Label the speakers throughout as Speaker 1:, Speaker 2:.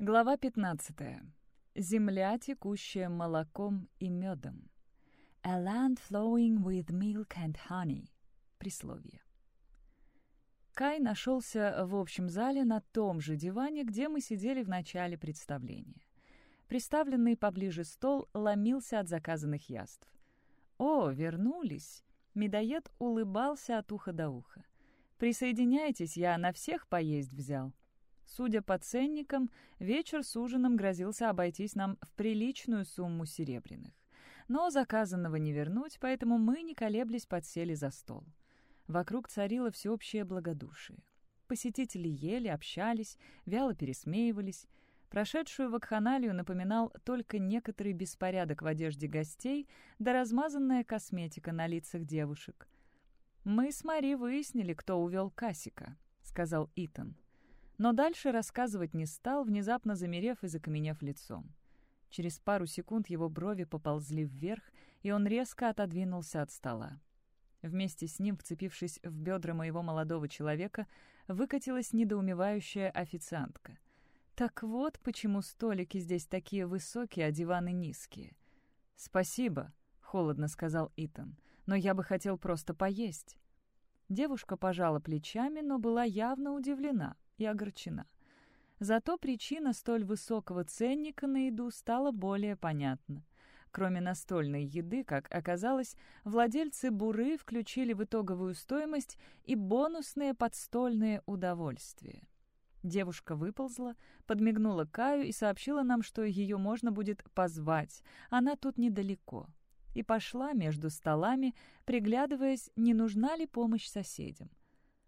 Speaker 1: Глава 15. Земля, текущая молоком и медом. A land flowing with milk and honey. Присловие. Кай нашелся в общем зале на том же диване, где мы сидели в начале представления. Приставленный поближе стол ломился от заказанных яств. «О, вернулись!» Медоед улыбался от уха до уха. «Присоединяйтесь, я на всех поесть взял». Судя по ценникам, вечер с ужином грозился обойтись нам в приличную сумму серебряных. Но заказанного не вернуть, поэтому мы, не колеблясь, подсели за стол. Вокруг царило всеобщее благодушие. Посетители ели, общались, вяло пересмеивались. Прошедшую вакханалию напоминал только некоторый беспорядок в одежде гостей да размазанная косметика на лицах девушек. «Мы с Мари выяснили, кто увел Касика», — сказал Итан но дальше рассказывать не стал, внезапно замерев и закаменев лицом. Через пару секунд его брови поползли вверх, и он резко отодвинулся от стола. Вместе с ним, вцепившись в бедра моего молодого человека, выкатилась недоумевающая официантка. «Так вот, почему столики здесь такие высокие, а диваны низкие». «Спасибо», — холодно сказал Итан, — «но я бы хотел просто поесть». Девушка пожала плечами, но была явно удивлена и огорчена. Зато причина столь высокого ценника на еду стала более понятна. Кроме настольной еды, как оказалось, владельцы буры включили в итоговую стоимость и бонусные подстольные удовольствия. Девушка выползла, подмигнула Каю и сообщила нам, что ее можно будет позвать, она тут недалеко. И пошла между столами, приглядываясь, не нужна ли помощь соседям.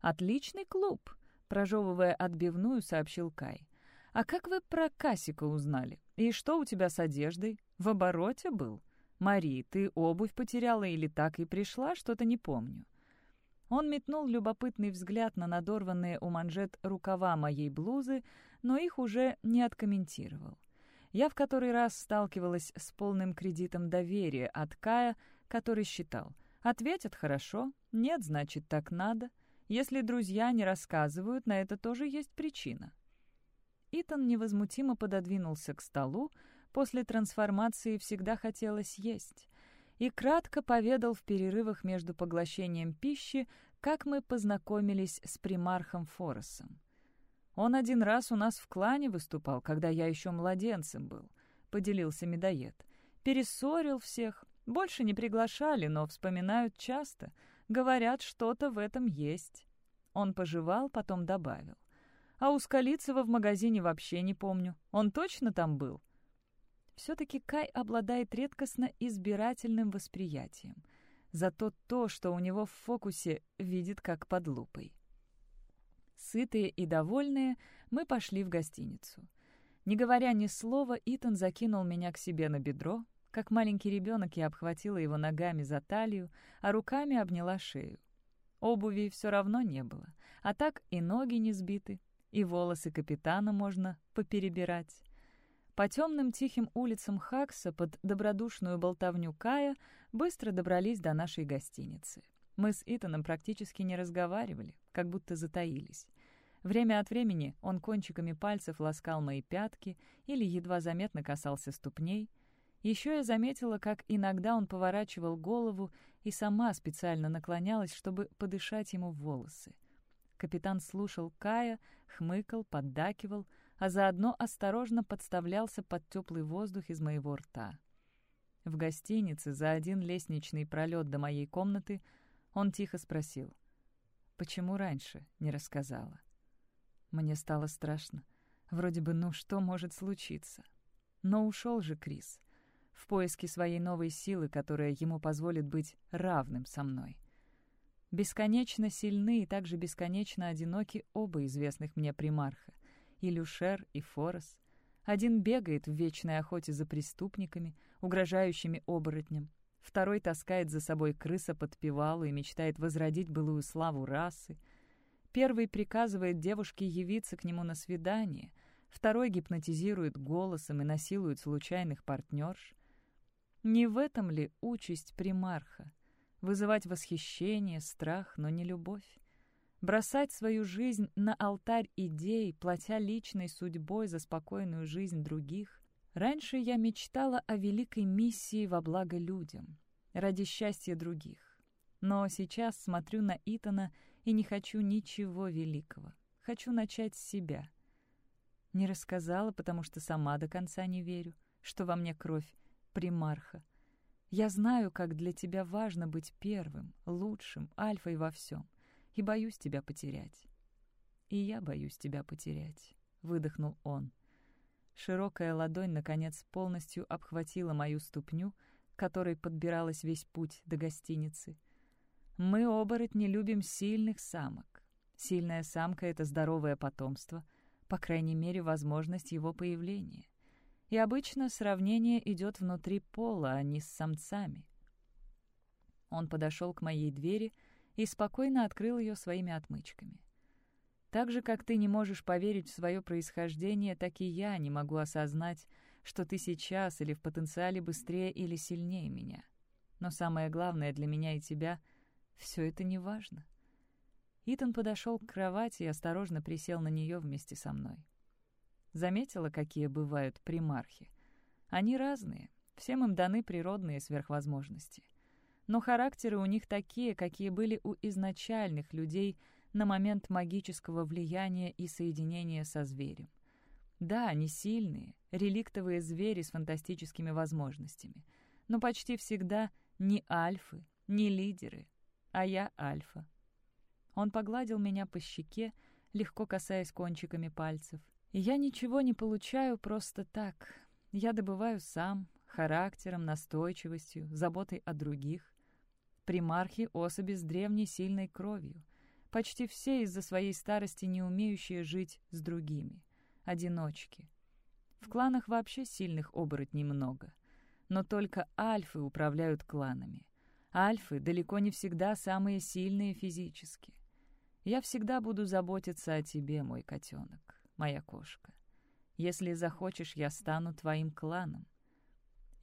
Speaker 1: «Отличный клуб!» Прожевывая отбивную, сообщил Кай. «А как вы про Касика узнали? И что у тебя с одеждой? В обороте был? Мари, ты обувь потеряла или так и пришла? Что-то не помню». Он метнул любопытный взгляд на надорванные у манжет рукава моей блузы, но их уже не откомментировал. Я в который раз сталкивалась с полным кредитом доверия от Кая, который считал, ответят хорошо, нет, значит, так надо — если друзья не рассказывают, на это тоже есть причина. Итан невозмутимо пододвинулся к столу, после трансформации всегда хотелось есть, и кратко поведал в перерывах между поглощением пищи, как мы познакомились с примархом Форесом. «Он один раз у нас в клане выступал, когда я еще младенцем был», — поделился медоед. «Перессорил всех. Больше не приглашали, но вспоминают часто. Говорят, что-то в этом есть». Он пожевал, потом добавил. «А у Скалицева в магазине вообще не помню. Он точно там был?» Все-таки Кай обладает редкостно избирательным восприятием. Зато то, что у него в фокусе, видит как под лупой. Сытые и довольные, мы пошли в гостиницу. Не говоря ни слова, Итан закинул меня к себе на бедро. Как маленький ребенок я обхватила его ногами за талию, а руками обняла шею. Обуви все равно не было, а так и ноги не сбиты, и волосы капитана можно поперебирать. По темным тихим улицам Хакса под добродушную болтовню Кая быстро добрались до нашей гостиницы. Мы с Итаном практически не разговаривали, как будто затаились. Время от времени он кончиками пальцев ласкал мои пятки или едва заметно касался ступней — еще я заметила, как иногда он поворачивал голову и сама специально наклонялась, чтобы подышать ему в волосы. Капитан слушал Кая, хмыкал, поддакивал, а заодно осторожно подставлялся под теплый воздух из моего рта. В гостинице за один лестничный пролет до моей комнаты он тихо спросил, «Почему раньше не рассказала?» Мне стало страшно. Вроде бы, ну что может случиться? Но ушел же Крис — в поиске своей новой силы, которая ему позволит быть равным со мной. Бесконечно сильны и также бесконечно одиноки оба известных мне примарха — и Люшер, и Форес. Один бегает в вечной охоте за преступниками, угрожающими оборотням, второй таскает за собой крыса под пивалу и мечтает возродить былую славу расы. Первый приказывает девушке явиться к нему на свидание, второй гипнотизирует голосом и насилует случайных партнерш. Не в этом ли участь примарха? Вызывать восхищение, страх, но не любовь. Бросать свою жизнь на алтарь идей, платя личной судьбой за спокойную жизнь других. Раньше я мечтала о великой миссии во благо людям, ради счастья других. Но сейчас смотрю на Итана и не хочу ничего великого. Хочу начать с себя. Не рассказала, потому что сама до конца не верю, что во мне кровь примарха. Я знаю, как для тебя важно быть первым, лучшим, альфой во всем и боюсь тебя потерять». «И я боюсь тебя потерять», — выдохнул он. Широкая ладонь, наконец, полностью обхватила мою ступню, которой подбиралась весь путь до гостиницы. «Мы, оборотни, любим сильных самок. Сильная самка — это здоровое потомство, по крайней мере, возможность его появления. И обычно сравнение идет внутри пола, а не с самцами». Он подошел к моей двери — и спокойно открыл ее своими отмычками. Так же, как ты не можешь поверить в свое происхождение, так и я не могу осознать, что ты сейчас или в потенциале быстрее или сильнее меня. Но самое главное для меня и тебя — все это не важно. Итан подошел к кровати и осторожно присел на нее вместе со мной. Заметила, какие бывают примархи. Они разные, всем им даны природные сверхвозможности но характеры у них такие, какие были у изначальных людей на момент магического влияния и соединения со зверем. Да, они сильные, реликтовые звери с фантастическими возможностями, но почти всегда не альфы, не лидеры, а я альфа. Он погладил меня по щеке, легко касаясь кончиками пальцев. Я ничего не получаю просто так. Я добываю сам, характером, настойчивостью, заботой о других. Примархи — особи с древней сильной кровью. Почти все из-за своей старости не умеющие жить с другими. Одиночки. В кланах вообще сильных оборотней много. Но только альфы управляют кланами. Альфы далеко не всегда самые сильные физически. Я всегда буду заботиться о тебе, мой котенок, моя кошка. Если захочешь, я стану твоим кланом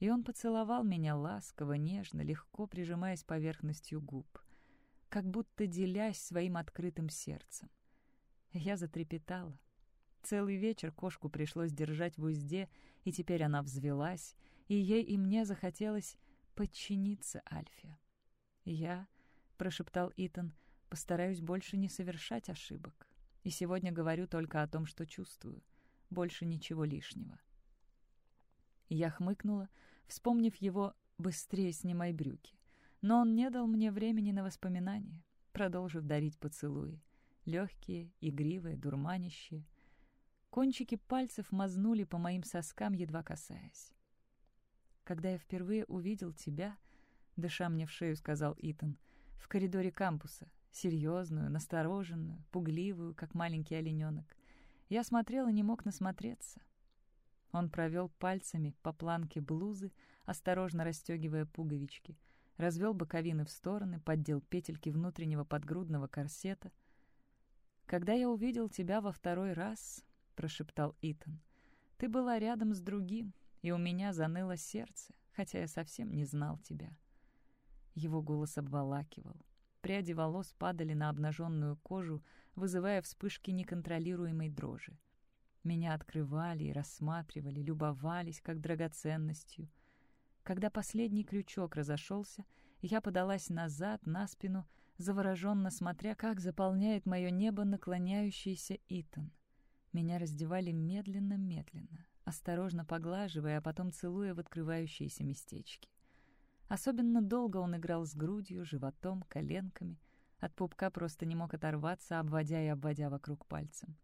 Speaker 1: и он поцеловал меня ласково, нежно, легко прижимаясь поверхностью губ, как будто делясь своим открытым сердцем. Я затрепетала. Целый вечер кошку пришлось держать в узде, и теперь она взвелась, и ей и мне захотелось подчиниться Альфе. «Я», — прошептал Итан, — «постараюсь больше не совершать ошибок. И сегодня говорю только о том, что чувствую. Больше ничего лишнего». Я хмыкнула, вспомнив его «быстрее снимай брюки». Но он не дал мне времени на воспоминания, продолжив дарить поцелуи. Легкие, игривые, дурманящие. Кончики пальцев мазнули по моим соскам, едва касаясь. «Когда я впервые увидел тебя», — дыша мне в шею, сказал Итан, — «в коридоре кампуса, серьезную, настороженную, пугливую, как маленький олененок. Я смотрел и не мог насмотреться. Он провел пальцами по планке блузы, осторожно расстегивая пуговички, развел боковины в стороны, поддел петельки внутреннего подгрудного корсета. «Когда я увидел тебя во второй раз», — прошептал Итан, — «ты была рядом с другим, и у меня заныло сердце, хотя я совсем не знал тебя». Его голос обволакивал. Пряди волос падали на обнаженную кожу, вызывая вспышки неконтролируемой дрожи. Меня открывали и рассматривали, любовались как драгоценностью. Когда последний крючок разошелся, я подалась назад, на спину, завороженно смотря, как заполняет мое небо наклоняющийся Итан. Меня раздевали медленно-медленно, осторожно поглаживая, а потом целуя в открывающиеся местечки. Особенно долго он играл с грудью, животом, коленками. От пупка просто не мог оторваться, обводя и обводя вокруг пальцем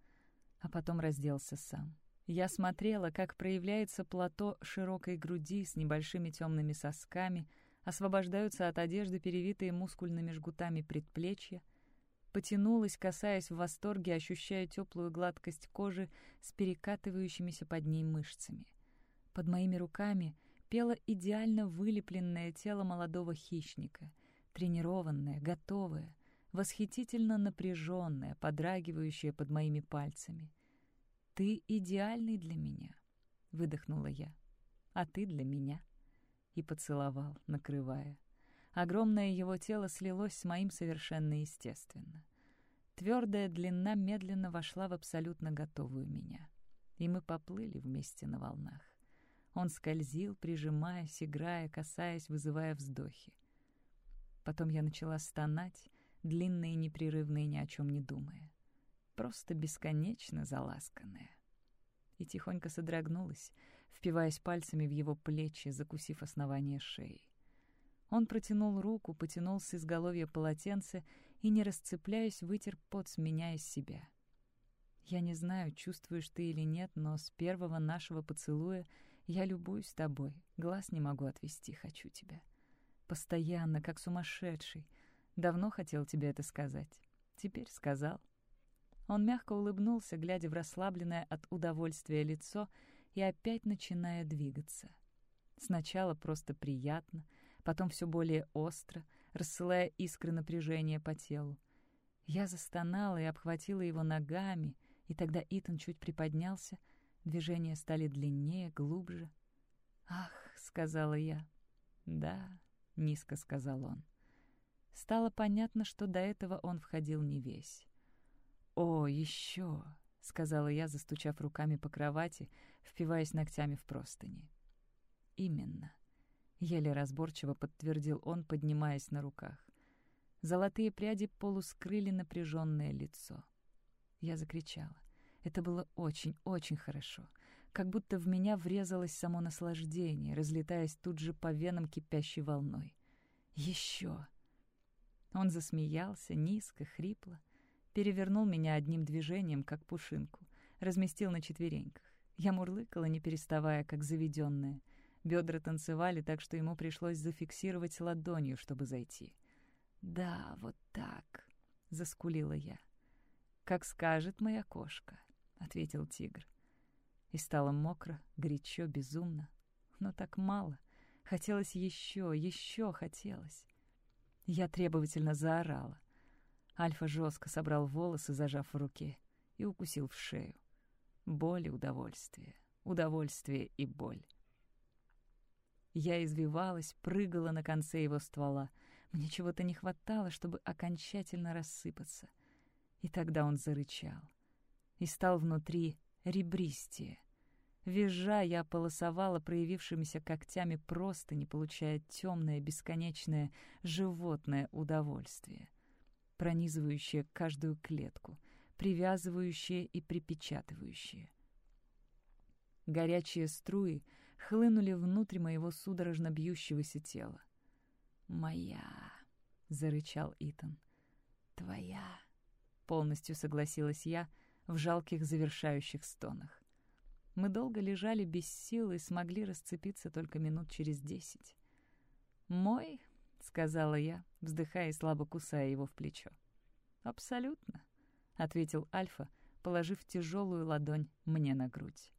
Speaker 1: а потом разделся сам. Я смотрела, как проявляется плато широкой груди с небольшими темными сосками, освобождаются от одежды перевитые мускульными жгутами предплечья, потянулась, касаясь в восторге, ощущая теплую гладкость кожи с перекатывающимися под ней мышцами. Под моими руками пело идеально вылепленное тело молодого хищника, тренированное, готовое, восхитительно напряженное, подрагивающее под моими пальцами. «Ты идеальный для меня», — выдохнула я. «А ты для меня». И поцеловал, накрывая. Огромное его тело слилось с моим совершенно естественно. Твердая длина медленно вошла в абсолютно готовую меня. И мы поплыли вместе на волнах. Он скользил, прижимаясь, играя, касаясь, вызывая вздохи. Потом я начала стонать, длинная и непрерывная, ни о чем не думая. Просто бесконечно заласканная. И тихонько содрогнулась, впиваясь пальцами в его плечи, закусив основание шеи. Он протянул руку, потянул с изголовья полотенце и, не расцепляясь, вытер пот с себя. Я не знаю, чувствуешь ты или нет, но с первого нашего поцелуя я любуюсь тобой, глаз не могу отвести, хочу тебя. Постоянно, как сумасшедший. Давно хотел тебе это сказать. Теперь сказал. Он мягко улыбнулся, глядя в расслабленное от удовольствия лицо и опять начиная двигаться. Сначала просто приятно, потом все более остро, рассылая искры напряжения по телу. Я застонала и обхватила его ногами, и тогда Итан чуть приподнялся, движения стали длиннее, глубже. «Ах», — сказала я. «Да», — низко сказал он. Стало понятно, что до этого он входил не весь. «О, еще!» — сказала я, застучав руками по кровати, впиваясь ногтями в простыни. «Именно», — еле разборчиво подтвердил он, поднимаясь на руках. Золотые пряди полускрыли напряженное лицо. Я закричала. Это было очень-очень хорошо. Как будто в меня врезалось само наслаждение, разлетаясь тут же по венам кипящей волной. «Еще!» Он засмеялся, низко, хрипло, перевернул меня одним движением, как пушинку, разместил на четвереньках. Я мурлыкала, не переставая, как заведенная — Бедра танцевали так, что ему пришлось зафиксировать ладонью, чтобы зайти. «Да, вот так», — заскулила я. «Как скажет моя кошка», — ответил тигр. И стало мокро, горячо, безумно. Но так мало. Хотелось еще, еще хотелось. Я требовательно заорала. Альфа жестко собрал волосы, зажав в руке, и укусил в шею. Боль и удовольствие, удовольствие и боль. Я извивалась, прыгала на конце его ствола. Мне чего-то не хватало, чтобы окончательно рассыпаться. И тогда он зарычал. И стал внутри ребристее. Визжа, я полосовала проявившимися когтями просто, не получая темное, бесконечное животное удовольствие, пронизывающее каждую клетку, привязывающее и припечатывающее. Горячие струи — хлынули внутрь моего судорожно бьющегося тела. «Моя!» — зарычал Итан. «Твоя!» — полностью согласилась я в жалких завершающих стонах. Мы долго лежали без сил и смогли расцепиться только минут через десять. «Мой?» — сказала я, вздыхая и слабо кусая его в плечо. «Абсолютно», — ответил Альфа, положив тяжелую ладонь мне на грудь.